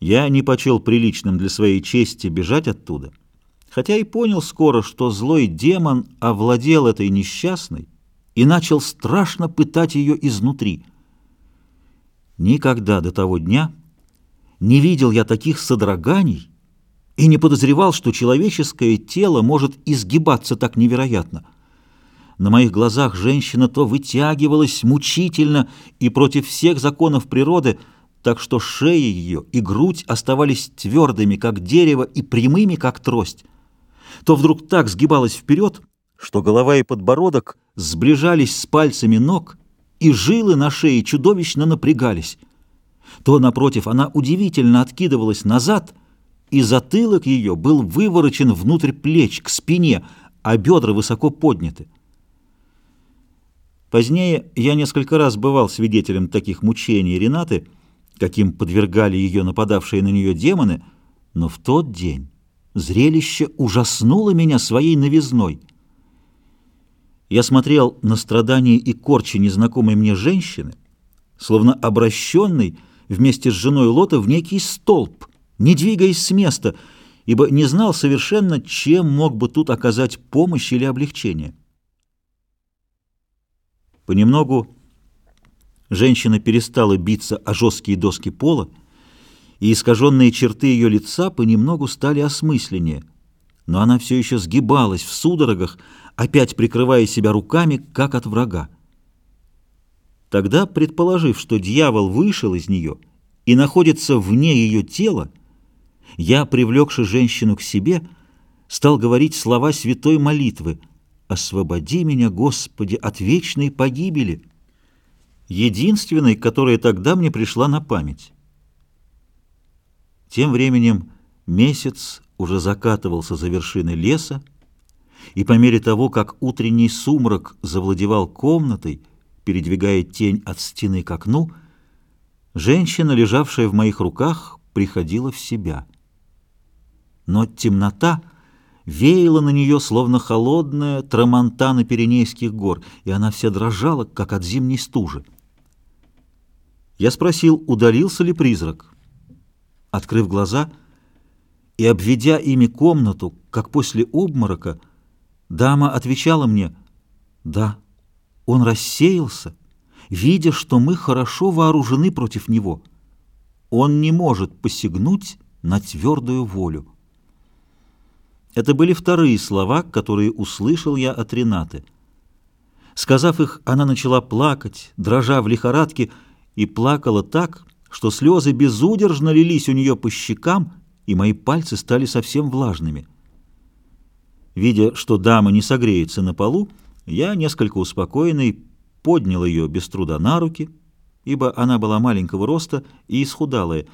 Я не почел приличным для своей чести бежать оттуда, хотя и понял скоро, что злой демон овладел этой несчастной и начал страшно пытать ее изнутри. Никогда до того дня не видел я таких содроганий и не подозревал, что человеческое тело может изгибаться так невероятно. На моих глазах женщина то вытягивалась мучительно и против всех законов природы, так что шея ее и грудь оставались твердыми, как дерево, и прямыми, как трость. То вдруг так сгибалась вперед, что голова и подбородок сближались с пальцами ног, и жилы на шее чудовищно напрягались. То, напротив, она удивительно откидывалась назад, и затылок ее был выворочен внутрь плеч, к спине, а бедра высоко подняты. Позднее я несколько раз бывал свидетелем таких мучений Ренаты, каким подвергали ее нападавшие на нее демоны, но в тот день зрелище ужаснуло меня своей новизной. Я смотрел на страдания и корчи незнакомой мне женщины, словно обращенный вместе с женой Лота в некий столб, не двигаясь с места, ибо не знал совершенно, чем мог бы тут оказать помощь или облегчение. Понемногу женщина перестала биться о жесткие доски пола, и искаженные черты ее лица понемногу стали осмысленнее. Но она все еще сгибалась в судорогах, опять прикрывая себя руками, как от врага. Тогда, предположив, что дьявол вышел из нее и находится вне ее тела, я, привлекши женщину к себе, стал говорить слова святой молитвы — «Освободи меня, Господи, от вечной погибели», единственной, которая тогда мне пришла на память. Тем временем месяц уже закатывался за вершины леса, и по мере того, как утренний сумрак завладевал комнатой, передвигая тень от стены к окну, женщина, лежавшая в моих руках, приходила в себя. Но темнота — веяло на нее, словно холодная трамонтана Пиренейских гор, и она вся дрожала, как от зимней стужи. Я спросил, удалился ли призрак. Открыв глаза и обведя ими комнату, как после обморока, дама отвечала мне, «Да, он рассеялся, видя, что мы хорошо вооружены против него. Он не может посягнуть на твердую волю». Это были вторые слова, которые услышал я от Ренаты. Сказав их, она начала плакать, дрожа в лихорадке, и плакала так, что слезы безудержно лились у нее по щекам, и мои пальцы стали совсем влажными. Видя, что дама не согреется на полу, я, несколько успокоенный, поднял ее без труда на руки, ибо она была маленького роста и исхудалая,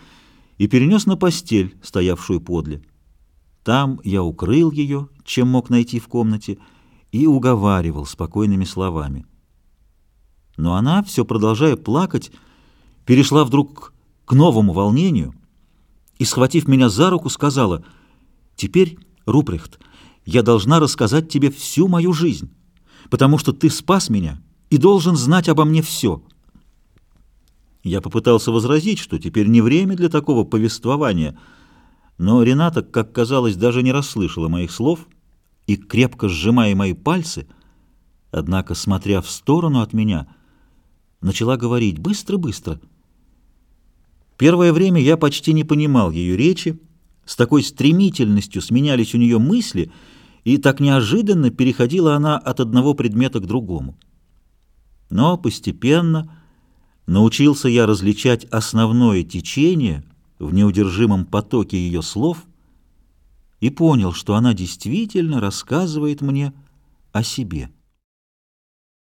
и перенес на постель, стоявшую подле. Там я укрыл ее, чем мог найти в комнате, и уговаривал спокойными словами. Но она, все продолжая плакать, перешла вдруг к новому волнению и, схватив меня за руку, сказала, «Теперь, Рупрехт, я должна рассказать тебе всю мою жизнь, потому что ты спас меня и должен знать обо мне все». Я попытался возразить, что теперь не время для такого повествования — но Рената, как казалось, даже не расслышала моих слов и, крепко сжимая мои пальцы, однако, смотря в сторону от меня, начала говорить быстро-быстро. Первое время я почти не понимал ее речи, с такой стремительностью сменялись у нее мысли, и так неожиданно переходила она от одного предмета к другому. Но постепенно научился я различать основное течение — в неудержимом потоке ее слов и понял, что она действительно рассказывает мне о себе.